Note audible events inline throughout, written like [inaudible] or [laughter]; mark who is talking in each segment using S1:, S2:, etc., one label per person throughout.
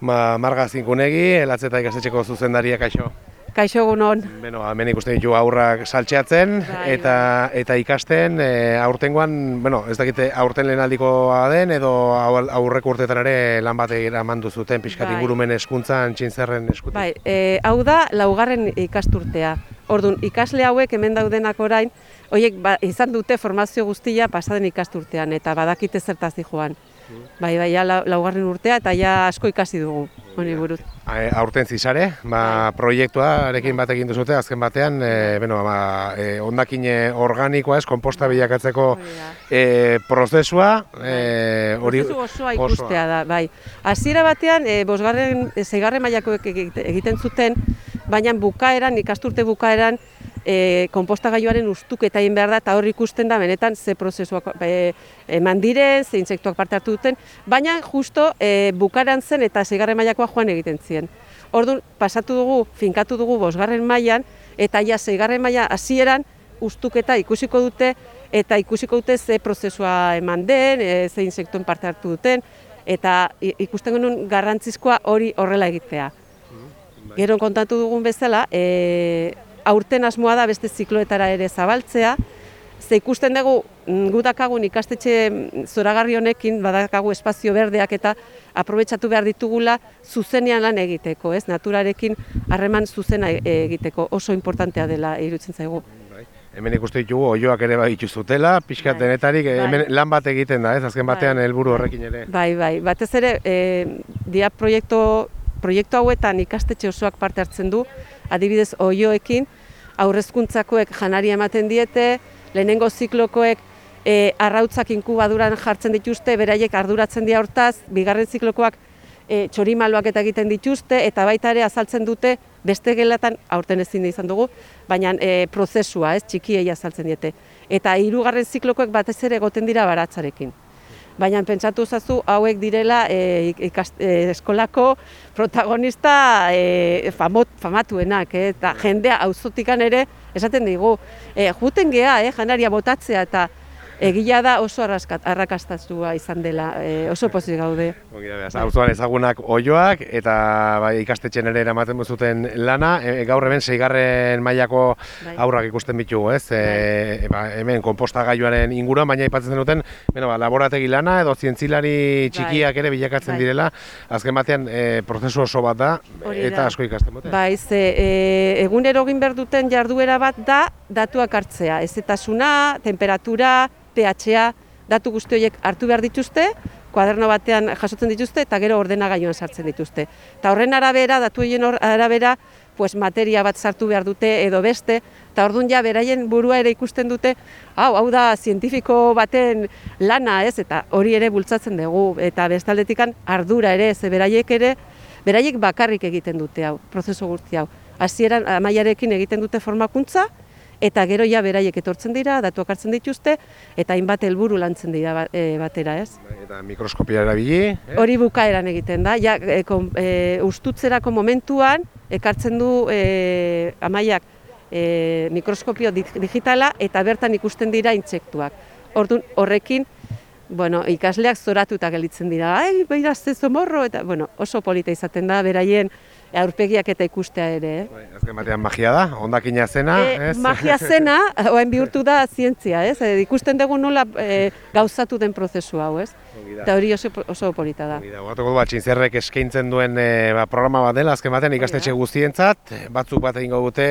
S1: Ma, marga zinkunegi, elatzeta ikastetxeko zuzendaria kaixo.
S2: Kaixo egunon.
S1: Beno, hemen ikusten ditu aurrak saltxeatzen
S2: Bai,
S1: eta eta ikasten e, aurtengoan, bueno, ez dakite aurten lehenaldikoa den edo au- aurreko urteetan ere lan bat eramandu zuten pixkat
S2: Bai.
S1: ingurumen eskuntzan txintzerren eskutik.
S2: Bai, e, hau da laugarren ikasturtea. Orduan, ikasle hauek hemen daudenak orain, horiek ba, izan dute formazio guztia pasaden ikasturtean eta badakite zertaz joan. Bai, bai, ja, lau- laugarren urtea eta ja asko ikasi dugu, honi buruz.
S1: Aurten zizare, ba, proiektuarekin bat egin duzute, azken batean, e, beno, ba, e, ondakin organikoa ez, komposta bilakatzeko e, prozesua, e, hori
S2: Prozesu osoa ikustea da, bai. Hasiera batean, e, bosgarren, zeigarren mailakoek egite- egiten zuten, baina bukaeran, ikasturte bukaeran, e, konpostagailuaren ustuketa egin behar da, eta hor ikusten da, benetan, ze prozesuak e, eman diren, ze insektuak parte hartu duten, baina justo e, bukaeran zen eta zeigarren mailakoa joan egiten ziren. Orduan, pasatu dugu, finkatu dugu bosgarren mailan, eta ja zeigarren maila hasieran ustuketa ikusiko dute, eta ikusiko dute ze prozesua eman den, e, ze insektuen parte hartu duten, eta ikusten genuen garrantzizkoa hori horrela egitea. Gero kontatu dugun bezala, e, aurten asmoa da beste zikloetara ere zabaltzea, ze ikusten dugu mm, gu dakagun ikastetxe mm, zoragarri honekin badakagu espazio berdeak eta aprobetsatu behar ditugula zuzenean lan egiteko, ez? Naturarekin harreman zuzena e- egiteko oso importantea dela iruditzen zaigu.
S1: Hemen ikuste ditugu oioak ere baditu zutela, pixkat
S2: Bai.
S1: denetarik,
S2: Bai.
S1: hemen lan bat egiten da, ez azken batean
S2: Bai.
S1: helburu horrekin ere.
S2: Bai, bai, batez ere, e, dia proiektu, proiektu hauetan ikastetxe osoak parte hartzen du, adibidez oioekin, aurrezkuntzakoek janari ematen diete, lehenengo ziklokoek e, arrautzak inkubaduran jartzen dituzte, beraiek arduratzen dira hortaz, bigarren ziklokoak e, txorimaluak eta egiten dituzte, eta baita ere azaltzen dute, beste gelatan, aurten ezin izan dugu, baina e, prozesua, ez, txikiei azaltzen diete. Eta hirugarren ziklokoek batez ere egoten dira baratzarekin. Baina pentsatu zazu hauek direla e, ikas, e, eskolako protagonista e, famot, famatuenak, eh? eta jendea auzotikan ere esaten digu. E, juten gea, eh, janaria botatzea eta egila da oso arraskat, arrakastatua izan dela, e, oso pozik gaude.
S1: Ongi da, beraz, auzoan ezagunak oioak eta bai, ikastetxen ere eramaten zuten lana, e, gaur hemen seigarren mailako
S2: Bai.
S1: aurrak ikusten ditugu, ez? E, ba, hemen konpostagailuaren inguruan, baina aipatzen zenuten, bueno, ba, laborategi lana edo zientzilari txikiak ere bilakatzen
S2: Bai.
S1: direla, azken batean e, prozesu oso bat da
S2: Hori
S1: eta asko ikasten dute.
S2: Bai, ze e, egunero egin behar duten jarduera bat da datuak hartzea. Ezetasuna, temperatura, pH-a, datu guzti horiek hartu behar dituzte, kuaderno batean jasotzen dituzte eta gero ordenagailuan sartzen dituzte. Eta horren arabera, datu horien hor- arabera, pues materia bat sartu behar dute edo beste, eta orduan ja beraien burua ere ikusten dute, hau, hau da zientifiko baten lana, ez, eta hori ere bultzatzen dugu, eta bestaldetikan ardura ere, ze beraiek ere, beraiek bakarrik egiten dute hau, prozesu guzti hau. Hasieran amaiarekin egiten dute formakuntza, eta gero ja beraiek etortzen dira, datuak hartzen dituzte, eta hainbat helburu lantzen dira ba- e, batera, ez?
S1: Bai, Eta mikroskopia erabili, eh?
S2: Hori bukaeran egiten da, ja, e, kon, e, ustutzerako momentuan ekartzen du e, amaiak e, mikroskopio di- digitala eta bertan ikusten dira intsektuak. Orduan horrekin bueno, ikasleak zoratuta gelditzen dira, ai, beira, ze zomorro, eta bueno, oso polita izaten da, beraien aurpegiak eta ikustea ere. Eh?
S1: Bai, azken batean magia da, ondakina zena,
S2: E,
S1: ez?
S2: magia [laughs] zena, oain bihurtu da zientzia, ez? E, ikusten dugu nola e, gauzatu den prozesu hau, ez? Eta hori oso, oso polita da.
S1: Gogoratuko du, ba, txinzerrek eskaintzen duen e, ba, programa bat dela, azken batean ikastetxe guztientzat, batzuk bat egingo dute,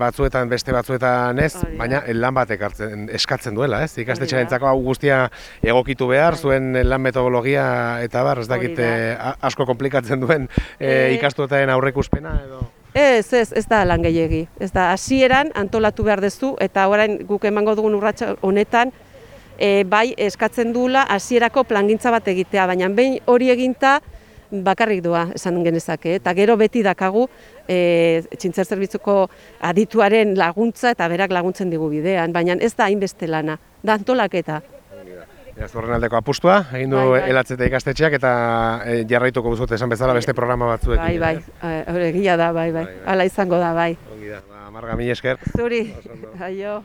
S1: batzuetan beste batzuetan ez,
S2: Hori da.
S1: baina lan bat ekartzen, eskatzen duela, ez? Ikastetxearentzako hau guztia egokitu behar, zuen lan metodologia eta bar, ez
S2: Bai.
S1: Dakit
S2: da.
S1: e, asko komplikatzen duen e, ikastuetaren aurrekuspena edo...
S2: Ez, ez, ez da lan gehiegi. Ez da, hasieran antolatu behar dezu, eta orain guk emango dugun urratsa honetan, e, bai eskatzen duela hasierako plangintza bat egitea, baina behin hori eginta bakarrik doa esan genezake, eta gero beti dakagu e, txintzer zerbitzuko adituaren laguntza eta berak laguntzen digu bidean, baina ez da hainbeste lana, da antolaketa.
S1: Beraz, horren aldeko apustua, egin du
S2: Bai, bai.
S1: ikastetxeak eta e, jarraituko duzute esan bezala beste programa batzuekin.
S2: Bai, bai,
S1: ez?
S2: hori egia da, bai, bai,
S1: Bai, bai.
S2: hala izango da, bai.
S1: Ongi da, ba, marga, mila esker.
S2: Zuri, aio.